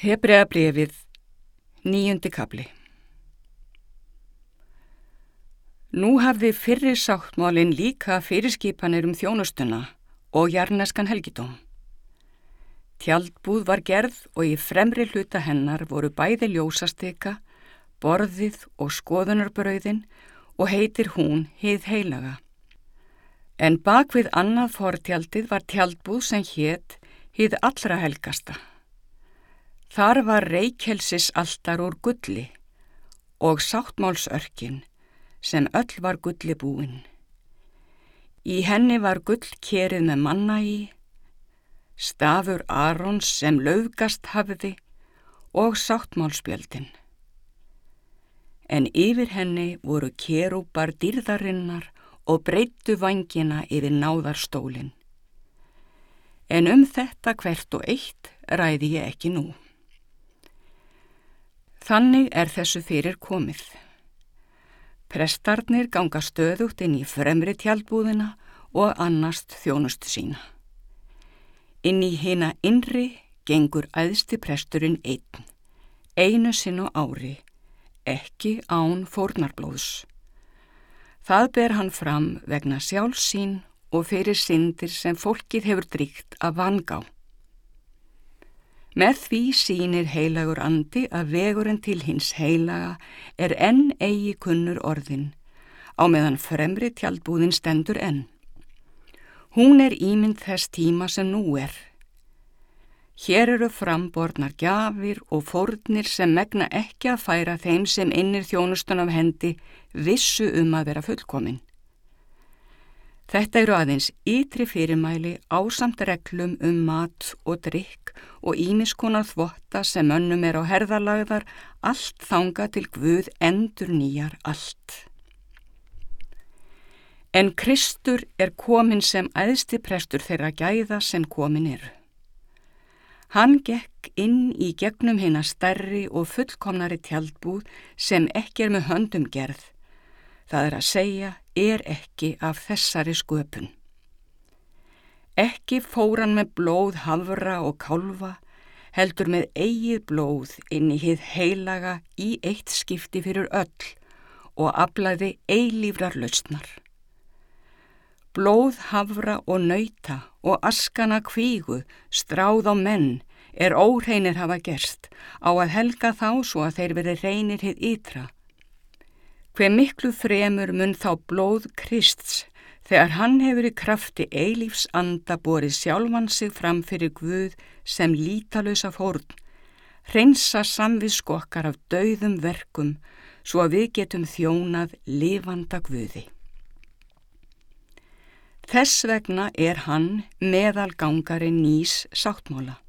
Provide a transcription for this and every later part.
Hebrea brefið, nýjundi kapli. Nú hafði fyrri sáttmálinn líka fyrirskipanir um þjónustuna og jarneskan helgidóm. Tjaldbúð var gerð og í fremri hluta hennar voru bæði ljósasteka, borðið og skoðunarbröðin og heitir hún hið heilaga. En bak við annað fortjaldið var tjaldbúð sem hétt hið allra helgasta. Þar var reykjelsis alltar úr gulli og sáttmálsörkin sem öll var gulli búin. Í henni var gull kerið með manna í, stafur Arons sem löfgast hafiði og sáttmálspjöldin. En yfir henni voru kerúpar dýrðarinnar og breyttu vangina yfir náðarstólinn. En um þetta hvert og eitt ræði ég ekki nú. Þannig er þessu fyrir komið. Prestarnir ganga stöðugt inn í fremri tjaldbúðina og annast þjónustu sína. Inn í hina innri gengur æðsti presturinn einn, einu sinn og ári, ekki án fórnarblóðs. Það ber hann fram vegna sjálfsín og fyrir syndir sem fólkið hefur dríkt að vangá. Með því sínir heilagur andi að vegurinn til hins heilaga er enn eigi kunnur orðin, á meðan fremri tjaldbúðin stendur enn. Hún er ímynd þess tíma sem nú er. Hér eru framborðnar gjafir og fórnir sem megna ekki að færa þeim sem innir þjónustun af hendi vissu um að vera fullkominn. Þetta eru aðeins ytri fyrirmæli ásamt reglum um mat og drikk og ímiskonar þvotta sem önnum er á herðalagðar, allt þanga til Guð endur nýjar allt. En Kristur er komin sem æðsti prestur þeirra gæða sem komin eru. Hann gekk inn í gegnum hinn að stærri og fullkomnari tjaldbúð sem ekki er með höndum gerð. Það er að segja er ekki af þessari sköpun. Ekki fóran með blóð hafra og kálfa, heldur með eigið blóð inn í hið heilaga í eitt skipti fyrir öll og aflaði eilífrar lausnar. Blóð hafra og nöyta og askana kvígu stráð á menn er óreinir hafa gerst á að helga þá svo að þeir veri reynir hið ytra Hver miklu fremur mun þá blóð Krists þegar hann hefur í krafti eilífs anda borið sjálfan sig fram fyrir Guð sem lítalösa fórn, hreinsa samviskokkar af dauðum verkum svo að við getum þjónað lifanda Guði. Þess vegna er hann meðalgangari nýs sáttmála.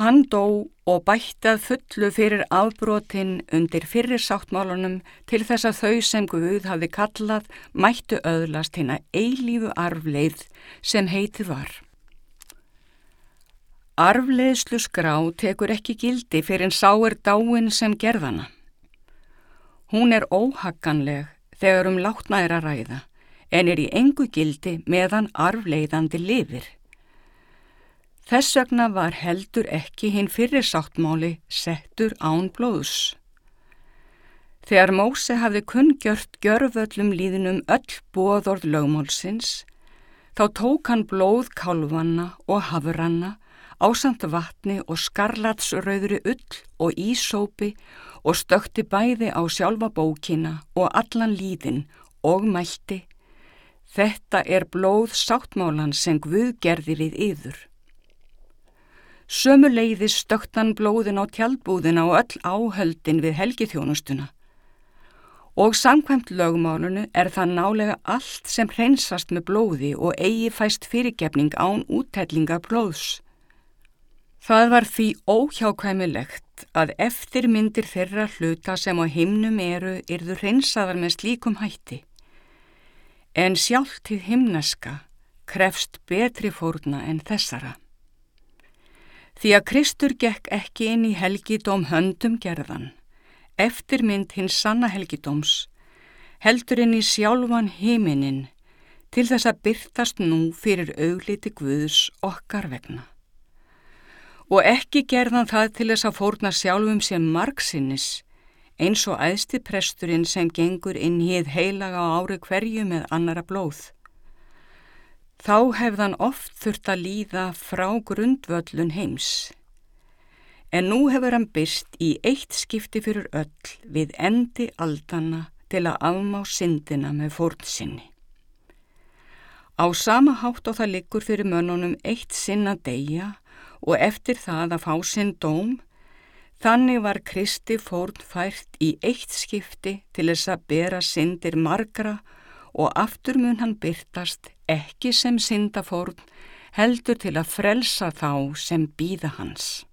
Hann dó og bættað fullu fyrir afbrotinn undir fyrir sáttmálunum til þess að þau sem Guð hafi kallað mættu öðlast hérna eilífu arfleið sem heiti var. Arfleiðslu skrá tekur ekki gildi fyrir en sá er dáin sem gerðana. Hún er óhagganleg þegar um látnæra ræða en er í engu gildi meðan arfleiðandi lifir. Þess vegna var heldur ekki hinn fyrir sáttmáli settur án blóðs. Þegar Móse hafði kunngjört gjörföllum líðinum öll bóðord lögmálsins, þá tók hann blóð kálvanna og hafranna ásamt vatni og skarlatsröðri ull og ísópi og stökti bæði á sjálfa bókina og allan líðin og mælti. Þetta er blóð sáttmálan sem Guð gerði við yður. Sömu leiði stöktan blóðin á tjaldbúðina og öll áhöldin við helgithjónustuna. Og samkvæmt lögmálunu er það nálega allt sem hreinsast með blóði og eigi fæst fyrirgefning án úttellingar blóðs. Það var því óhjákvæmilegt að eftirmyndir þeirra hluta sem á himnum eru yrðu hreinsaðar með slíkum hætti. En sjálft til himneska krefst betri fórna en þessara. Því að Kristur gekk ekki inn í helgidóm höndum gerðan, eftirmynd hins sanna helgidóms, heldur inn í sjálfan heiminin til þess að byrtast nú fyrir augliti Guðs okkar vegna. Og ekki gerðan það til þess að fórna sjálfum sem margsinnis, eins og æðsti presturinn sem gengur inn hið heilaga á ári hverju með annara blóð. Þá hefðan oft þurft að líða frá grundvöllun heims. En nú hefur hann byrst í eitt skipti fyrir öll við endi aldana til að afmá syndina með fórnsinni. Á sama hátt og það liggur fyrir mönnunum eitt sinn að deyja og eftir það að fá sinn dóm, þannig var Kristi fórn fært í eitt skipti til þess að bera syndir margra og aftur mun hann byrtast ekki sem syndafórn heldur til að frelsa þá sem býða hans.